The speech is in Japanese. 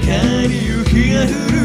中に雪が降る